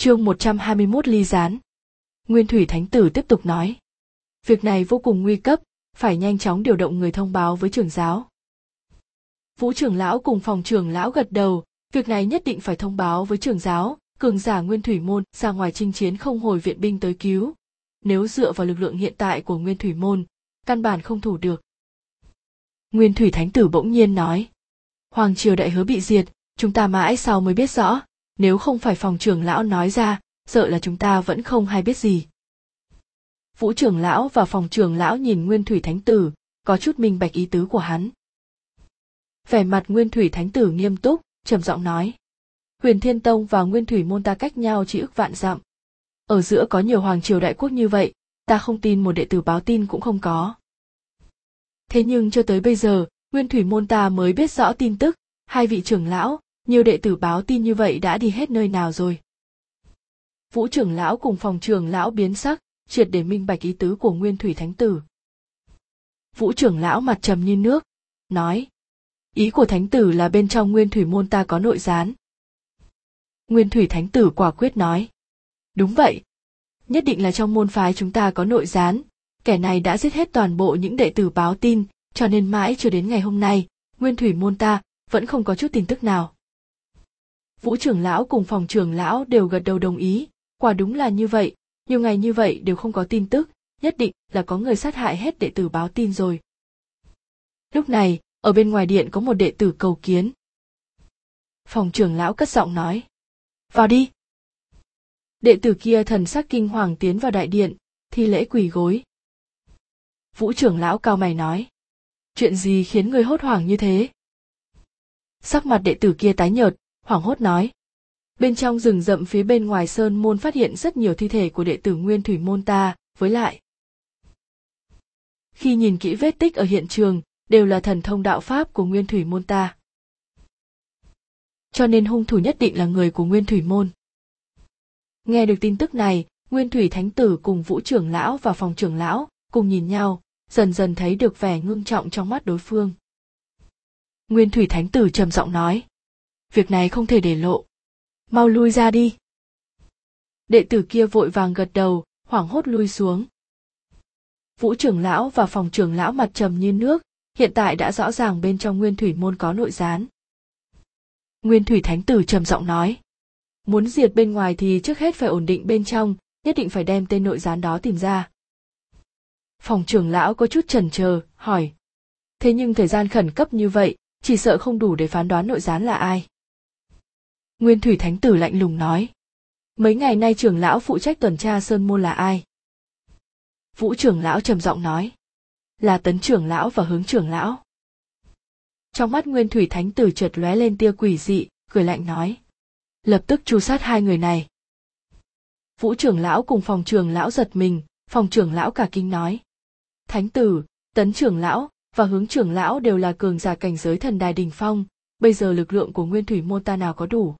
Chương 121 ly gián. Nguyên Thủy Thánh Tử tiếp tục nói. Việc này vô cùng nguy cấp, phải nhanh chóng điều động người thông báo với trưởng giáo. Vũ trưởng lão cùng phòng trưởng lão gật đầu, việc này nhất định phải thông báo với trưởng giáo, cường giả Nguyên Thủy Môn ra ngoài chinh chiến không hồi viện binh tới cứu. Nếu dựa vào lực lượng hiện tại của Nguyên Thủy Môn, căn bản không thủ được. Nguyên Thủy Thánh Tử bỗng nhiên nói. Hoàng triều đại hứa bị diệt, chúng ta mãi sau mới biết rõ, nếu không phải phòng trưởng lão nói ra, sợ là chúng ta vẫn không hay biết gì. Vũ trưởng lão và phòng trưởng lão nhìn Nguyên Thủy Thánh Tử, có chút minh bạch ý tứ của hắn. Vẻ mặt Nguyên Thủy Thánh Tử nghiêm túc, trầm giọng nói. Huyền Thiên Tông và Nguyên Thủy Môn ta cách nhau chỉ ức vạn dặm. Ở giữa có nhiều hoàng triều đại quốc như vậy, ta không tin một đệ tử báo tin cũng không có. Thế nhưng cho tới bây giờ, Nguyên Thủy Môn ta mới biết rõ tin tức, hai vị trưởng lão, nhiều đệ tử báo tin như vậy đã đi hết nơi nào rồi. Vũ trưởng lão cùng phòng trưởng lão biến sắc, triệt để minh bạch ý tứ của Nguyên Thủy Thánh Tử. Vũ trưởng lão mặt trầm như nước, nói, ý của Thánh Tử là bên trong Nguyên Thủy môn ta có nội gián. Nguyên Thủy Thánh Tử quả quyết nói, đúng vậy, nhất định là trong môn phái chúng ta có nội gián, kẻ này đã giết hết toàn bộ những đệ tử báo tin, cho nên mãi cho đến ngày hôm nay, Nguyên Thủy môn ta vẫn không có chút tin tức nào. Vũ trưởng lão cùng phòng trưởng lão đều gật đầu đồng ý, quả đúng là như vậy, nhiều ngày như vậy đều không có tin tức, nhất định là có người sát hại hết đệ tử báo tin rồi. Lúc này, ở bên ngoài điện có một đệ tử cầu kiến. Phòng trưởng lão cất giọng nói. Vào đi. Đệ tử kia thần sắc kinh hoàng tiến vào đại điện, thi lễ quỳ gối. Vũ trưởng lão cao mày nói. Chuyện gì khiến người hốt hoảng như thế? Sắc mặt đệ tử kia tái nhợt, hoảng hốt nói. Bên trong rừng rậm phía bên ngoài sơn môn phát hiện rất nhiều thi thể của đệ tử nguyên thủy môn ta, với lại. Khi nhìn kỹ vết tích ở hiện trường, đều là thần thông đạo pháp của nguyên thủy môn ta. Cho nên hung thủ nhất định là người của nguyên thủy môn. Nghe được tin tức này, nguyên thủy thánh tử cùng vũ trưởng lão và phòng trưởng lão cùng nhìn nhau, dần dần thấy được vẻ ngưng trọng trong mắt đối phương. Nguyên thủy thánh tử trầm giọng nói việc này không thể để lộ. Mau lui ra đi. Đệ tử kia vội vàng gật đầu, hoảng hốt lui xuống. Vũ trưởng lão và phòng trưởng lão mặt trầm như nước, hiện tại đã rõ ràng bên trong nguyên thủy môn có nội gián. Nguyên thủy thánh tử trầm giọng nói, muốn diệt bên ngoài thì trước hết phải ổn định bên trong, nhất định phải đem tên nội gián đó tìm ra. Phòng trưởng lão có chút chần chờ hỏi, thế nhưng thời gian khẩn cấp như vậy, chỉ sợ không đủ để phán đoán nội gián là ai? Nguyên Thủy Thánh Tử lạnh lùng nói. Mấy ngày nay trưởng lão phụ trách tuần tra Sơn Môn là ai? Vũ trưởng lão trầm giọng nói. Là tấn trưởng lão và hướng trưởng lão. Trong mắt Nguyên Thủy Thánh Tử chợt lóe lên tia quỷ dị, cười lạnh nói. Lập tức tru sát hai người này. Vũ trưởng lão cùng phòng trưởng lão giật mình, phòng trưởng lão cả kinh nói. Thánh tử, tấn trưởng lão và hướng trưởng lão đều là cường giả cảnh giới thần đài đình phong, bây giờ lực lượng của nguyên thủy môn ta nào có đủ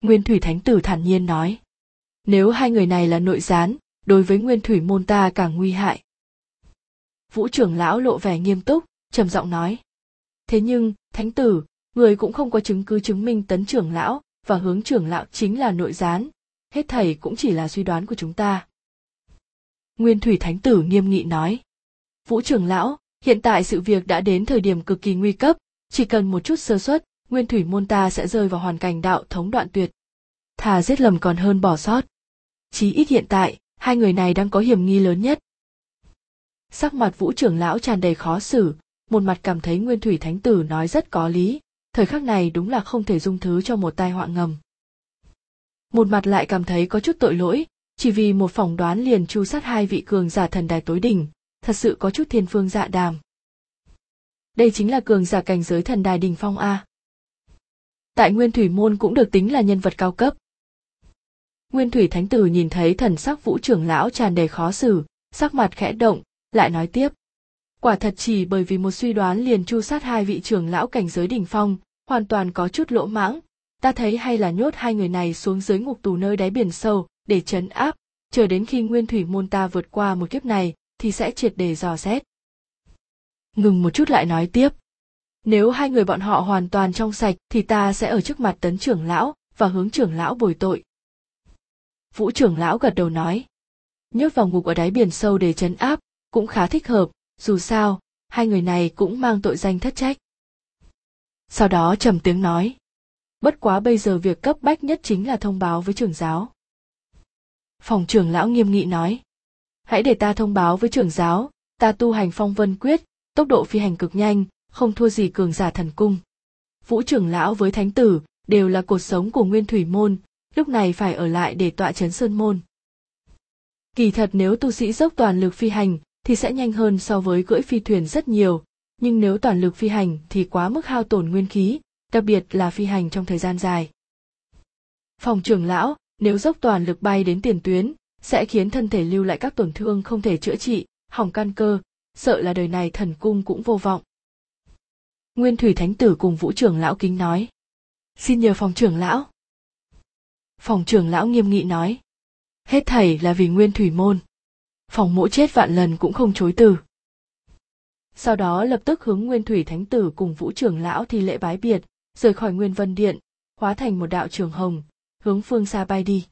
Nguyên Thủy Thánh Tử thản nhiên nói. Nếu hai người này là nội gián, đối với Nguyên Thủy môn ta càng nguy hại. Vũ trưởng lão lộ vẻ nghiêm túc, trầm giọng nói. Thế nhưng, Thánh Tử, người cũng không có chứng cứ chứng minh tấn trưởng lão và hướng trưởng lão chính là nội gián, hết thảy cũng chỉ là suy đoán của chúng ta. Nguyên Thủy Thánh Tử nghiêm nghị nói. Vũ trưởng lão, hiện tại sự việc đã đến thời điểm cực kỳ nguy cấp, chỉ cần một chút sơ suất, nguyên thủy môn ta sẽ rơi vào hoàn cảnh đạo thống đoạn tuyệt. Thà giết lầm còn hơn bỏ sót. Chí ít hiện tại, hai người này đang có hiểm nghi lớn nhất. Sắc mặt vũ trưởng lão tràn đầy khó xử, một mặt cảm thấy nguyên thủy thánh tử nói rất có lý, thời khắc này đúng là không thể dung thứ cho một tai họa ngầm. Một mặt lại cảm thấy có chút tội lỗi, chỉ vì một phỏng đoán liền chu sát hai vị cường giả thần đài tối đỉnh, thật sự có chút thiên phương dạ đàm. Đây chính là cường giả cảnh giới thần đài đình phong A tại nguyên thủy môn cũng được tính là nhân vật cao cấp. Nguyên thủy thánh tử nhìn thấy thần sắc vũ trưởng lão tràn đầy khó xử, sắc mặt khẽ động, lại nói tiếp. Quả thật chỉ bởi vì một suy đoán liền chu sát hai vị trưởng lão cảnh giới đỉnh phong, hoàn toàn có chút lỗ mãng. Ta thấy hay là nhốt hai người này xuống dưới ngục tù nơi đáy biển sâu, để chấn áp. Chờ đến khi nguyên thủy môn ta vượt qua một kiếp này, thì sẽ triệt để dò xét. Ngừng một chút lại nói tiếp nếu hai người bọn họ hoàn toàn trong sạch, thì ta sẽ ở trước mặt tấn trưởng lão và hướng trưởng lão bồi tội. Vũ trưởng lão gật đầu nói. Nhốt vào ngục ở đáy biển sâu để trấn áp, cũng khá thích hợp, dù sao, hai người này cũng mang tội danh thất trách. Sau đó trầm tiếng nói. Bất quá bây giờ việc cấp bách nhất chính là thông báo với trưởng giáo. Phòng trưởng lão nghiêm nghị nói. Hãy để ta thông báo với trưởng giáo, ta tu hành phong vân quyết, tốc độ phi hành cực nhanh không thua gì cường giả thần cung. Vũ trưởng lão với thánh tử đều là cột sống của nguyên thủy môn, lúc này phải ở lại để tọa chấn sơn môn. Kỳ thật nếu tu sĩ dốc toàn lực phi hành thì sẽ nhanh hơn so với cưỡi phi thuyền rất nhiều, nhưng nếu toàn lực phi hành thì quá mức hao tổn nguyên khí, đặc biệt là phi hành trong thời gian dài. Phòng trưởng lão, nếu dốc toàn lực bay đến tiền tuyến, sẽ khiến thân thể lưu lại các tổn thương không thể chữa trị, hỏng căn cơ, sợ là đời này thần cung cũng vô vọng nguyên thủy thánh tử cùng vũ trưởng lão kính nói. Xin nhờ phòng trưởng lão. Phòng trưởng lão nghiêm nghị nói. Hết thảy là vì nguyên thủy môn. Phòng mỗ chết vạn lần cũng không chối từ. Sau đó lập tức hướng nguyên thủy thánh tử cùng vũ trưởng lão thi lễ bái biệt, rời khỏi nguyên vân điện, hóa thành một đạo trường hồng, hướng phương xa bay đi.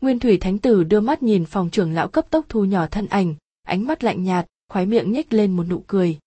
Nguyên thủy thánh tử đưa mắt nhìn phòng trưởng lão cấp tốc thu nhỏ thân ảnh, ánh mắt lạnh nhạt khoái miệng nhếch lên một nụ cười.